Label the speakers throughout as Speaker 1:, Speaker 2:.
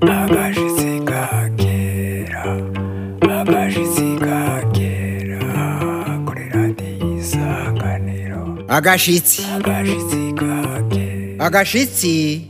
Speaker 1: akajisika kera akajisika kera kuri
Speaker 2: agashitsi
Speaker 1: agashitsi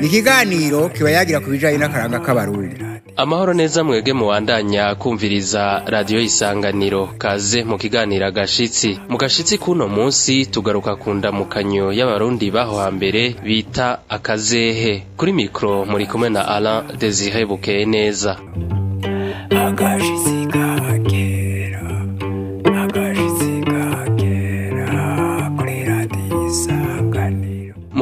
Speaker 2: ni ikiganiro kiba yagira ku bijanye n'akaranga k'abarurira
Speaker 3: amahoro neza mwege muwandanya kumviriza radiyo isanganiro kaze mu kiganiro Gashitsi mu gashitsi k'uno munsi tugaruka ku ndamukanyo y'abarundi baho hambere bita akazehe kuri mikoro muri kumwe na ara desire bukeye neza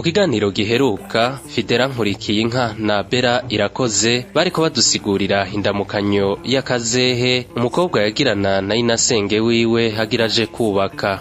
Speaker 3: kiganiro giheruka Fidela Nkurikiyinka na Bera Irakoze bariko badusigurira indamukanyo y'akazehe umukobwa yagirana na Inasenge wiwe hagiraje kubaka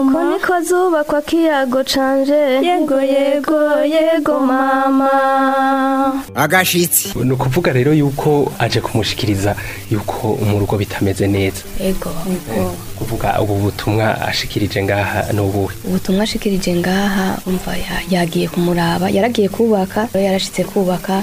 Speaker 4: uko
Speaker 5: niko zubakwa kiyago canje
Speaker 4: yego yego yego mama
Speaker 2: agashitsi
Speaker 6: ni ukuvuga rero yuko aje kumushikiriza yuko mu rugo bitameze neza
Speaker 7: yego yego
Speaker 6: kuvuga ubu butumwa ashikirije ngaha n'ubuhe
Speaker 7: ubutumwa ashikirije ngaha umva yagiye kumuraba yaragiye kubaka yarashyitse kubaka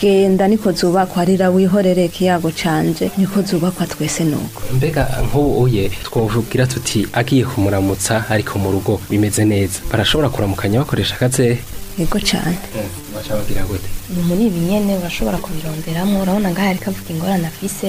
Speaker 4: genda niko zubakwa rira wihorere ikiyago canje niko zubakwa twese nuko
Speaker 6: mbega nk'ubu uye twavugira tuti agiye kumuramutsa gusa ariko mu rugo bimeze neza barashobora kuramukanya bakoresha akazere
Speaker 4: yego cyane
Speaker 6: mm. bagira gute
Speaker 7: muri ibi nyene urashobora kubironderamo urabona ngaha ariko avuga ingorane afise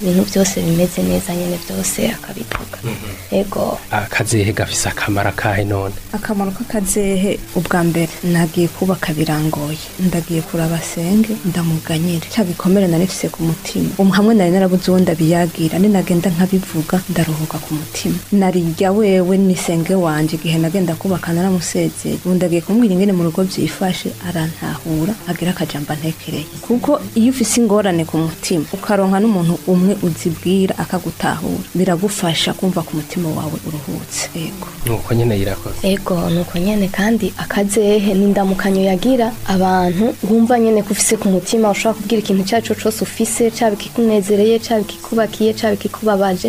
Speaker 7: ibintu byose bimeze neza nyine byose akabivuga hmm.
Speaker 6: ego akazehe ah, gafise akamaro akahe none
Speaker 4: akamaro k'akazehe ubwa mbere nagiye kubaka birangoye ndagiye kurabasenge ndamuganyira cya gikomere narifise ku mutima hamwe nari narabuze uwo ndabiyagira ninagenda nkabivuga ndaruhuka ku mutima narirya wewe nisenge wanjye igihe nagenda kubaka naramusezeye ubu ndagiye kumubwira ingene mu rugo byifashe arantahura agira akajamba ntekereye kuko iyo ufise ingorane ku mutima ukaronka n'umuntu umwe uzibwira akagutahura biragufasha kumva ko umutima wawe uruhutse yego
Speaker 6: ni uko nyine yirakoze
Speaker 7: yego ni uko nyine kandi akazehe n'indamukanyo yagira abantu bumva nyine ko ufise ku mutima ushobora kubwira ikintu icyo ari cyo cyose ufise cyaba ikikunezereye cyaba ikikubakiye cyaba ikikubabaje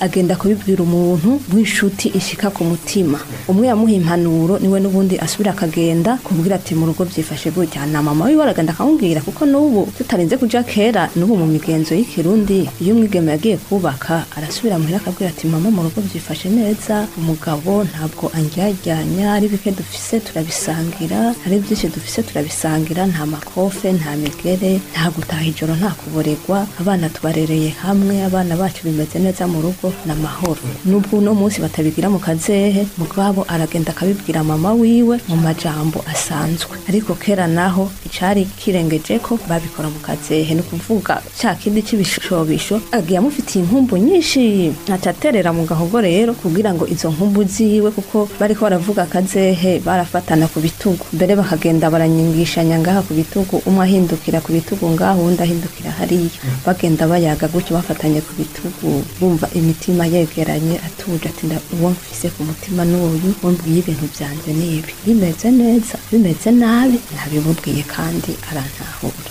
Speaker 4: agenda kubibwira umuntu w'inshuti ishyika ku mutima umwe yamuhimpanye impanuro niwe n'ubundi asubira akagenda kumubwira ati mu rugo byifashe gutya na mama we baragenda akamubwira kuko n'ubu tutarinze kuja kera n'ubu mu migenzo y'ikirundi iyo umwigeme yagiye kubaka arasubira muhira akabwira ati mama mu rugo byifashe neza umugabo ntabwo anjyajyanya ari bike dufise turabisangira ari byinshi dufise turabisangira nta makofe nta migere nta gutaha ijoro nta kuboregwa abana tubarereye hamwe abana bacu bimeze neza mu rugo n'amahoro nubwo uno munsi batabigira mu kazehe mugabo aragenda akabibwira mama wiwe mu majambo asanzwe ariko kera naho icari kirengeje ko babikora mu kazehe ni ukuvuga cya kindi cy'ibishobisho agiye amufitiye inkumbu nyinshi ntacaterera mu gahogo rero kugira ngo izo nkumbu ziwe kuko bariko baravuga akazehe barafatana ku bitugu mbere bakagenda baranyingishanya ngaha ku bitugu umwe ahindukira ku bitugu ngaho undi ahindukira hariya bagenda bayaga gutyo bafatanye ku bitugu bumva imitima yegeranye atuje ati uwo mfise ku mutima n'uyu umbwiye ibintu byanjye ni bimeze neza bimeze nabi nabimubwiye kandi arantahura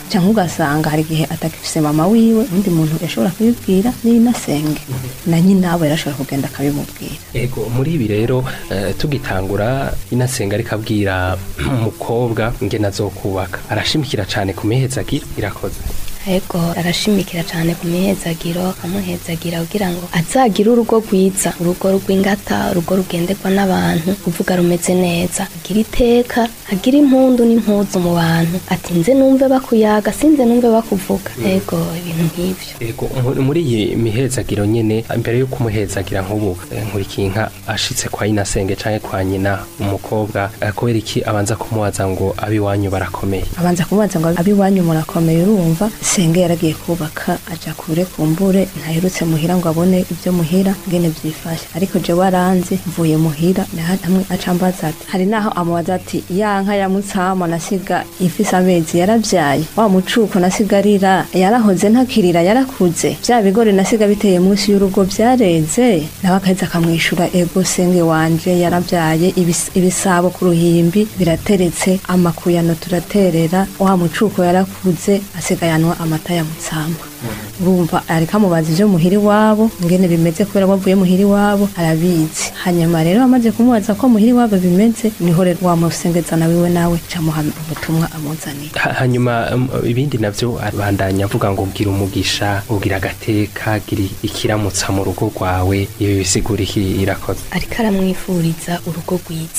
Speaker 4: cyangwa ugasanga hari igihe atakifise mama wiwe undi muntu yashobora kubibwira akabimubwira n'inasenge na nyina we yarashobora kugenda akabimubwira
Speaker 6: yego muri ibi rero eh, tugitangura inasenga ariko abwira umukobwa nge nazokubaka arashimikira cyane kumiheza agira irakoze
Speaker 7: ariko arashimikira cyane ku mihezagiro amuhezagira kugira ngo azagire urugo rwiza urugo rw'ingata urugo rugendekwa n'abantu kuvuga rumeze neza agira iteka agira impundu n'impuzu mu bantu atinze numve bakuyaga sinze numve bakuvuga yego mm.
Speaker 6: ibintu nk'ibyo muri iyi mihezagiro nyine mbere yo kumuhezagira nk'ubu eh, nkurikinka ashitse kwa inasenge cyangwa kwa nyina umukobwa eh, kubera iki abanza kumubaza ngo abiwanyu barakomeye
Speaker 4: abanza kumubaza ngo abiwanyu murakomeye urumva senge yaragiye kubaka ajya kure kumbure ntaherutse muhira ngo abone ibyo muhira ngene byifashe ariko je waranze mvuye muhira hamwe acambaza ati hari naho amubaza ati ya nka ya mutsama nasiga ifise amezi yarabyaye wa mucuko nasigarira yarahoze ntakirira yarakuze bya bigori nasiga biteye munsi y'urugo byarenze nawe akaheza akamwishyura ego senge wanje yarabyaye ibisabo ku ruhimbi birateretse amakuyano turaterera wa mucuko yarakuze asigayanwa amata ya mutsama bumva ariko amubaza ibyo muhira iwabo ngene bimeze kubera bavuye muhira iwabo arabizi hanyuma rero amaze kumubaza ko muhira iwabo bimeze niho rero wamusengezana wiwe nawe camuha ubutumwa amuzaniye
Speaker 6: hanyuma um, ibindi nabyo abandanya avuga ngo gira umugisha ugira agateka gira ikiramutsa mu rugo rwawe ibi bisigura iki irakoze
Speaker 7: ariko aramwifuriza urugo rwiza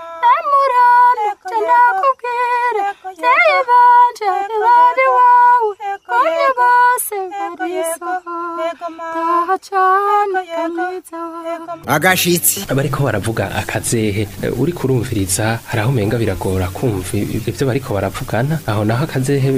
Speaker 7: emuran tena kukire te ibanja ilani wa
Speaker 2: agashitsi
Speaker 6: bariko baravuga akazehe uri urumviriza hari aho umenga biragora kumva ibyo bariko baravugana aho naho akazehe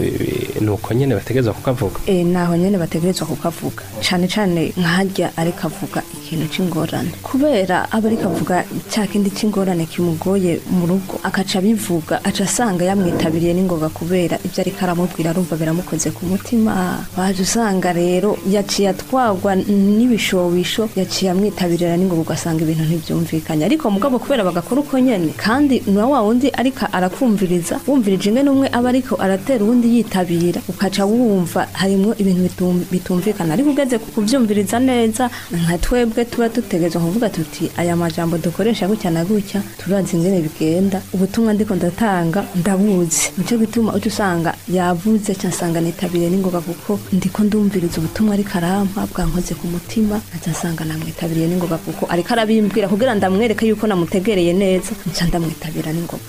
Speaker 6: nuko nyine bategerezwa kukavuga
Speaker 4: eh naho nyene bategerezwa kukavuga cane cane nkaharya ariko avuga ikintu c'ingorane kubera aba ariko avuga cya kindi c'ingorane kimugoye mu rugo akaca bivuga aca asanga yamwitabiriye n'ingoga kubera ibyo ariko aramubwira arumva biramukoze ku mutima waje usanga rero yaciye atwagwa n'ibishobisho yaciye amwitabirira n'ingoma ugasanga ibintu ntibyumvikanye ariko mugabo kubera bagakora uko nyene kandi na wa wundi ariko arakumviriza wumvirije ingene n’umwe aba ariko aratera uwundi yitabira ukaca wumva harimo ibintu bitumvikana ariko ugeze kuvyumviriza neza nka twebwe tuba dutegerezwa kuvuga tuti aya majambo dukoresha gutya na gutya turazi ingene bigenda ubutumwa ndiko ndatanga ndabuzi nico gituma uca usanga yavuze cyangwa asanga nitabiriye n'ingoga kuko ndiko ndumviriza ubutumwa ariko arampa bwankoze ku mutima azasanga namwitabiriye n'ingoga kuko ariko arabimbwira kugira ndamwereke yuko namutegereye neza nca ndamwitabira n'ingoga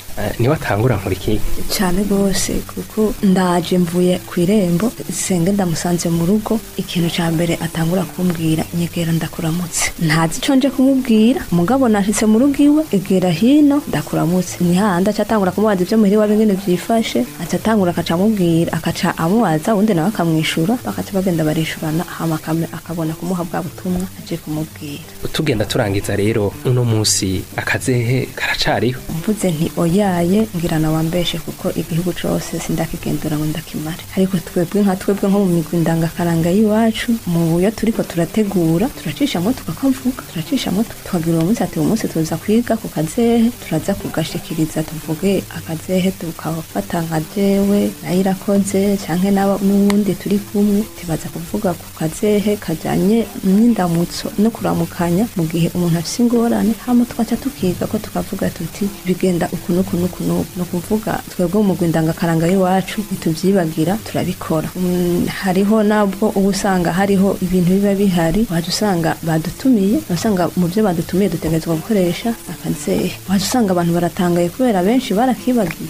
Speaker 6: Eh, niwe atangura nkurikiye
Speaker 4: cyane rwose kuko ndaje mvuye ku irembo senge ndamusanze mu rugo ikintu cya mbere atangura kumbwira nyegera ndakuramutse ntazi icyo nje kumubwira mugabo nashyitse mu rugo iwe egera hino ndakuramutse ntihanda aca atangura kumubaza ibyo muhira iwabo nyine byifashe aca atangura akaca amubwira akaca amubaza ubundi nawe akamwishyura bakaca bagenda barishyurana hama akabona kumuha bwa butumwa agiye kumubwira
Speaker 6: utugenda turangiza rero uno munsi akazehe karacariho
Speaker 4: mvuze nti oya ndaraye ngira na wambeshe kuko igihugu cyose sindakigenzura ngo ndakimare ariko twebwe nka twebwe nko mu migwi indangakaranga y'iwacu mu yo turiko turategura turacishamo tukakamvuga turacishamo tukagira uwo munsi ati uwo munsi tuza kwiga ku kazehe turaza kugashikiriza tuvuge akazehe tukafata nka jewe nayo irakoze canke n'uwundi turi kumwe tubaza kuvuga ku kazehe kajanye n'indamutso no kuramukanya mu gihe umuntu afise ingorane hama tugaca tukiga ko tukavuga tuti bigenda uku n'uku n'uku n'uku ni ukuvuga twebwe mu ndangakaranga y'iwacu ntitubyibagira turabikora mm, hariho nabwo uba usanga hariho ibintu biba bihari wajya usanga badutumiye usanga mu byo badutumiye dutegerezwa gukoresha akansehe wajya usanga abantu baratangaye kubera benshi barakibagiye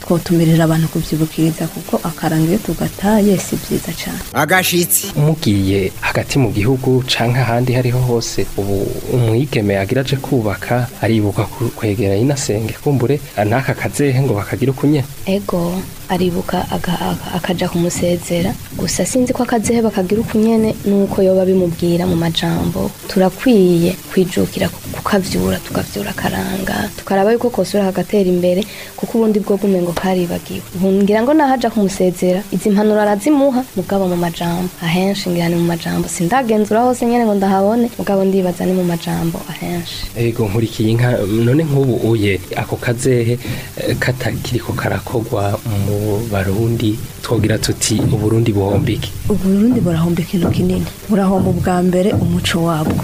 Speaker 4: twatumirira abantu kubyibukiriza kuko akaranga iyo tugataye si byiza cyane
Speaker 2: agashitsi
Speaker 6: umugiye hagati mu gihugu cyangwa ahandi hariho hose ubu umwigeme agira kubaka aribuka kwegera inasenge kumbure ntaka kazehe ngo bakagira ukunye
Speaker 7: ego aribuka akajya kumusezera gusa sinzi ko akazehe bakagira uku nyene nuko yoba bimubwira mu majambo turakwiye kwijukira tukabyura tukabyura karanga tukaraba yuko kosura kagatera imbere kuko ubundi bwo bw'umengo karibagiwe ngira ngo nahaja kumusezera izi mpanuro arazimuha mugabo mu majambo ahenshi ngira ni mu majambo sindagenzura hose nyene ngo ndahabone mugabo ndibaza ni mu majambo ahenshi
Speaker 6: ego nkurikiye inka none nk'ubu uye ako kazehe eh, katakiriko karakogwa mu barundi twogira tuti uburundi buhombike
Speaker 4: uburundi burahomba ikintu kinini burahomba ubwa mbere umuco wabwo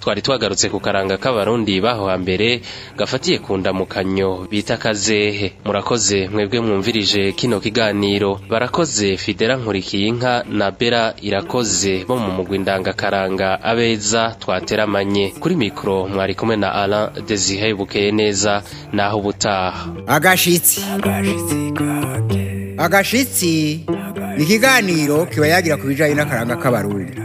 Speaker 6: twari twagarutse ku karanga k'abarundi baho hambere gafatiye ku ndamukanyo bita kazehe murakoze mwebwe mwumvirije kino kiganiro barakoze fidela nkurikiye inka na bera irakoze bo mu mugwi ndangakaranga abeza twateramanye kuri mikoro mwari kumwe na Alain Desihe bukeye neza naho ubutaha
Speaker 2: agashitsi agashitsi ni ikiganiro kiba yagira ku bijyanye n'akaranga k'abarundi